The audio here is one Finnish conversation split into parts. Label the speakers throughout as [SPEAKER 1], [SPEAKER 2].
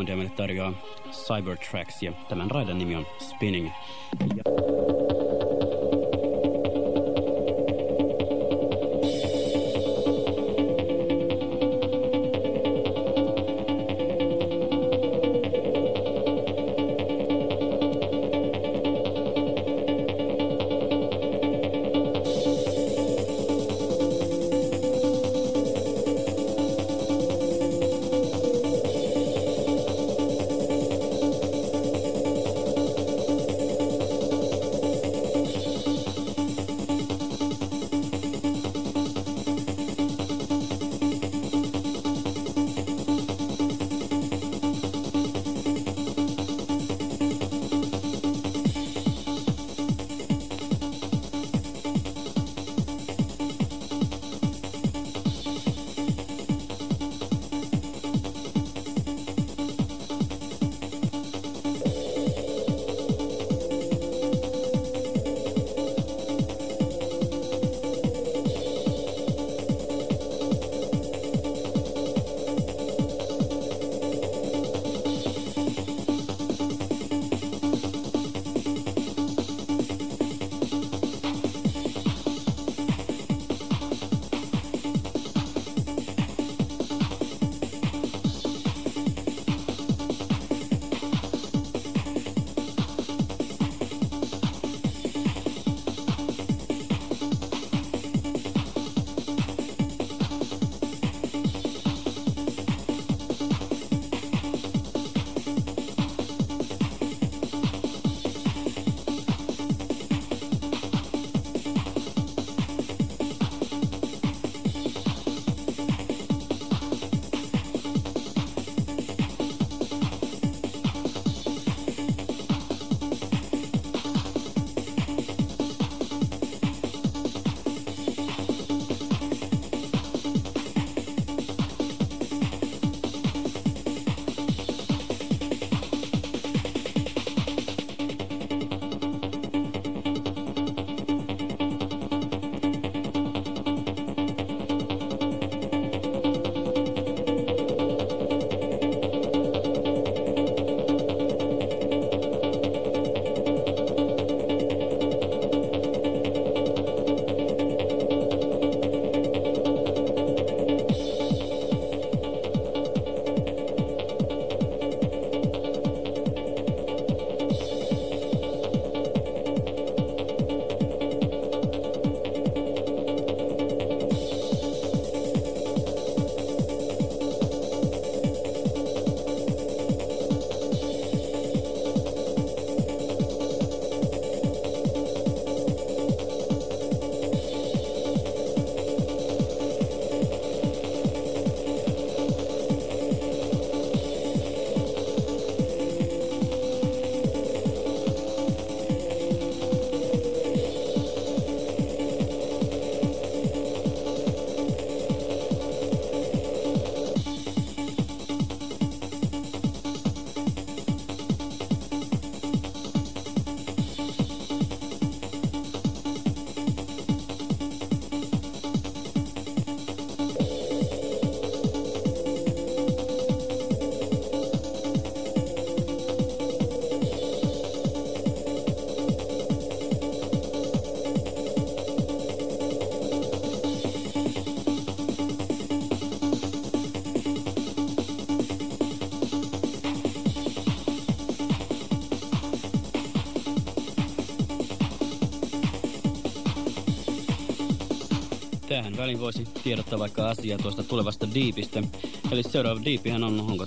[SPEAKER 1] Soundia meille tarjoaa Cybertracks ja tämän raidan nimi on Spinning. Väliin voisi tiedottaa vaikka asiaa tuosta tulevasta diipistä. Eli seuraava diipihän on, onko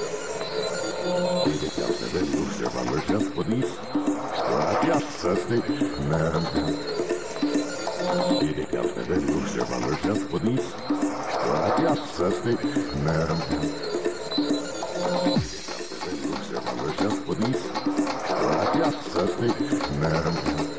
[SPEAKER 2] Все вам сейчас подвис, что опять сосны нам. Перекат на горю, все вам сейчас подвис, что опять сосны нам. Перекат на горю, все вам сейчас подвис, что опять
[SPEAKER 3] сосны нам.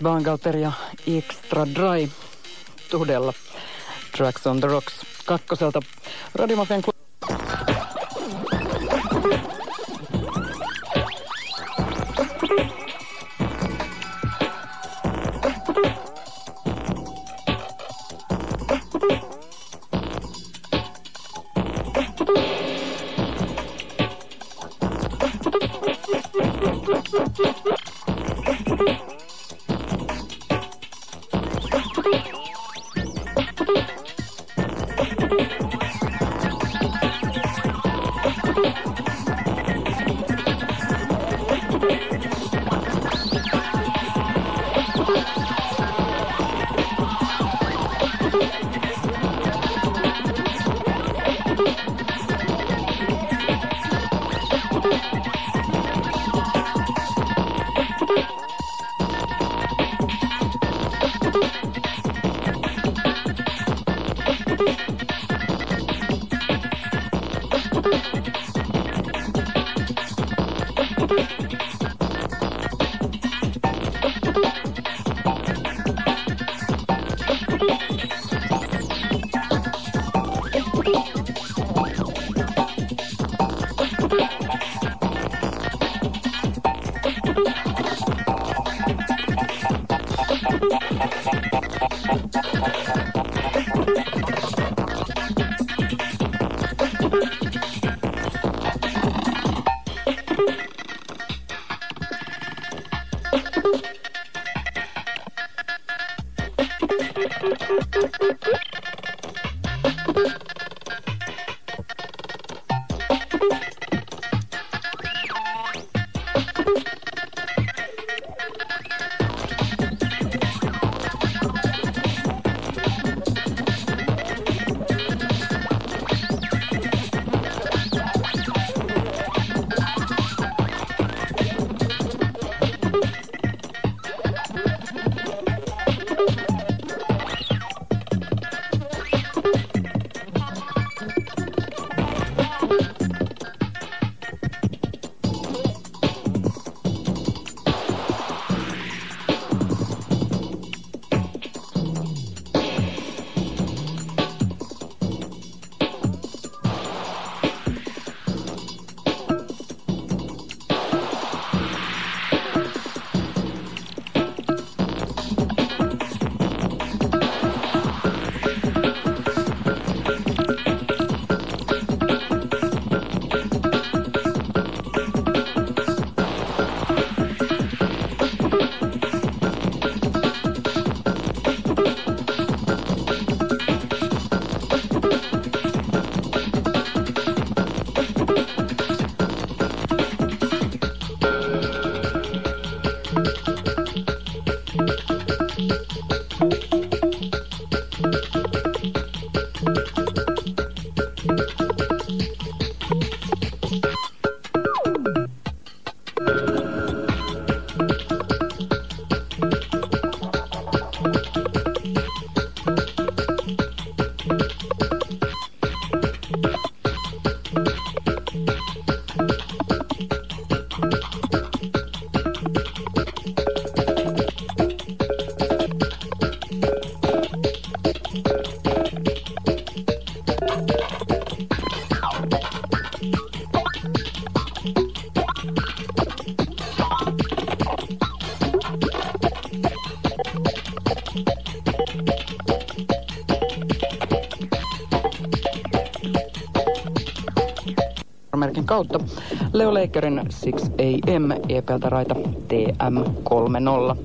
[SPEAKER 3] Ja Extra Dry Tudella. Tracks on the Rocks kakkoselta. Radiomafian klu- merkin kautta. Leo Leikerin 6 AM EPltä raita TM30.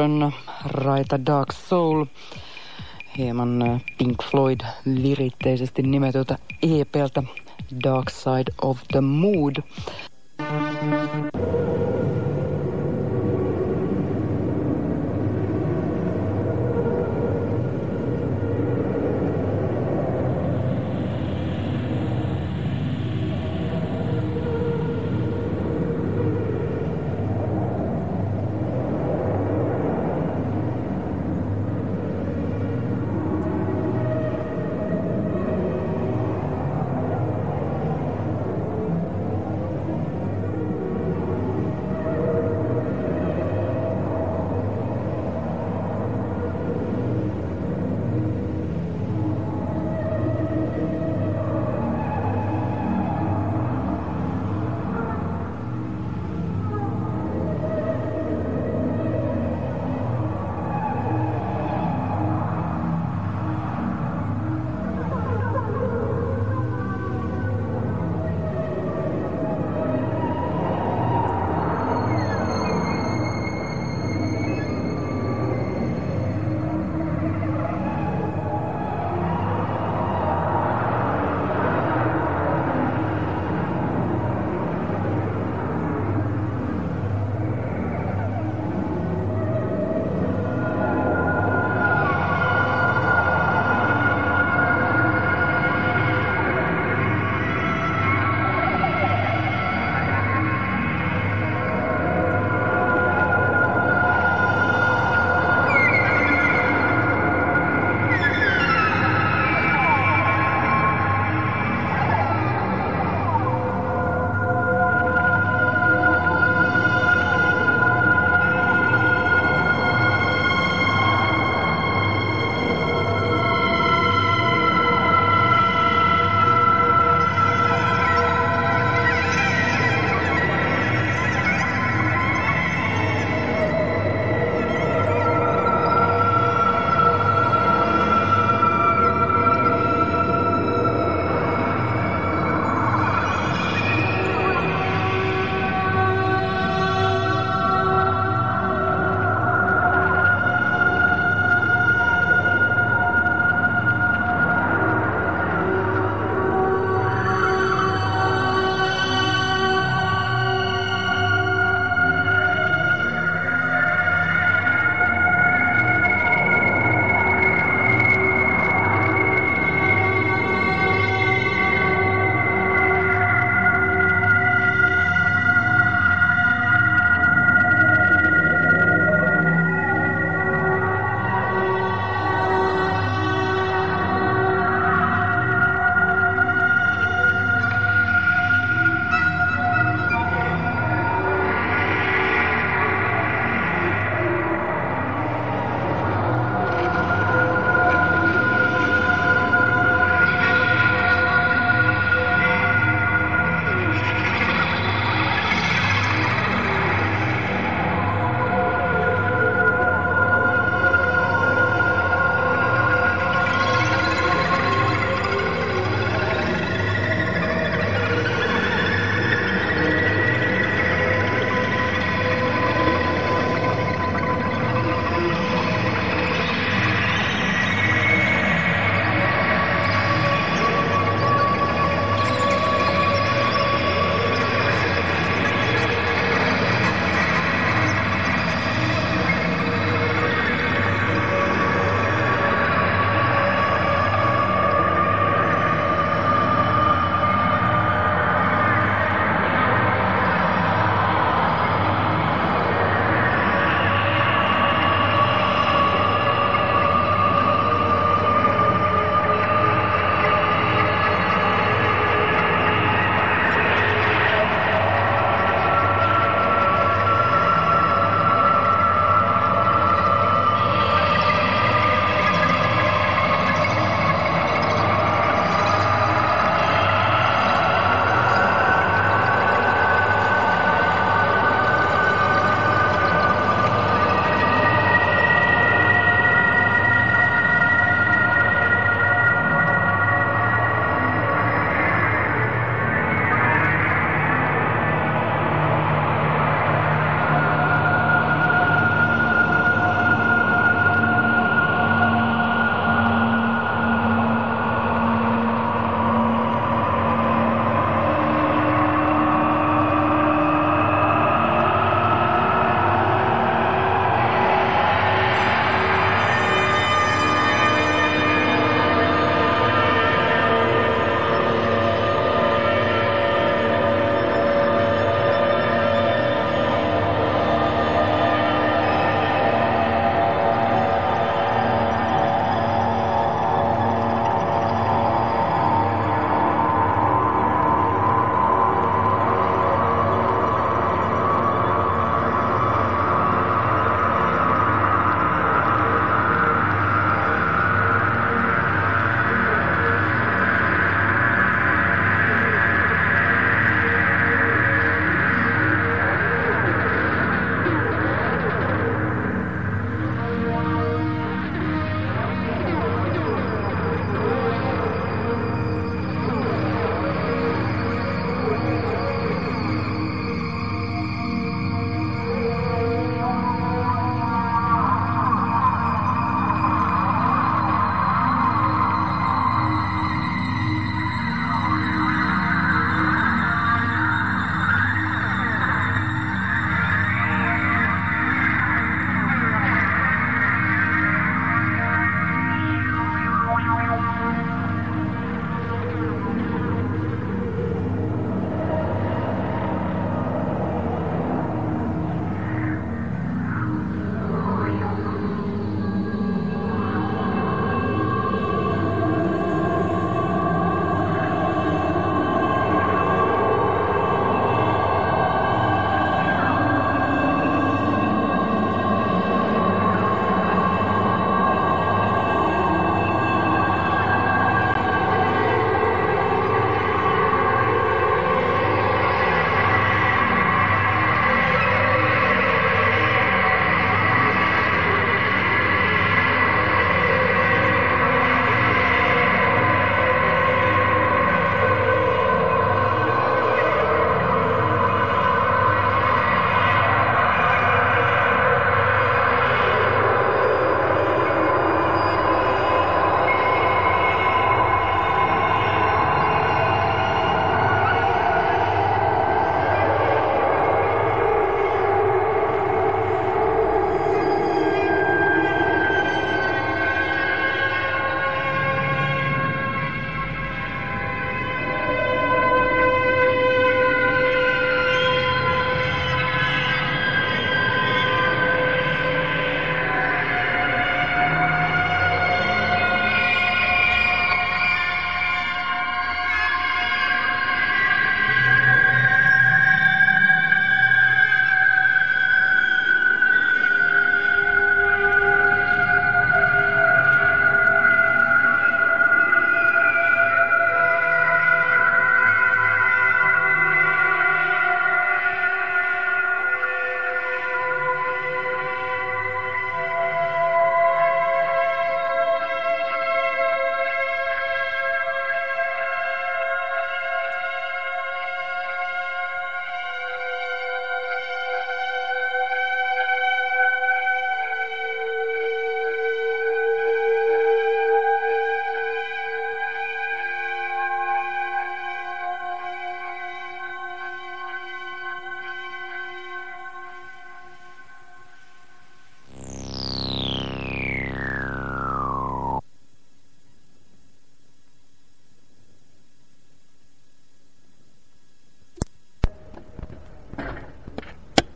[SPEAKER 3] Eruption, Raita Dark Soul, hieman äh, Pink Floyd liritteisesti nimetyltä EPltä Dark Side of the Mood.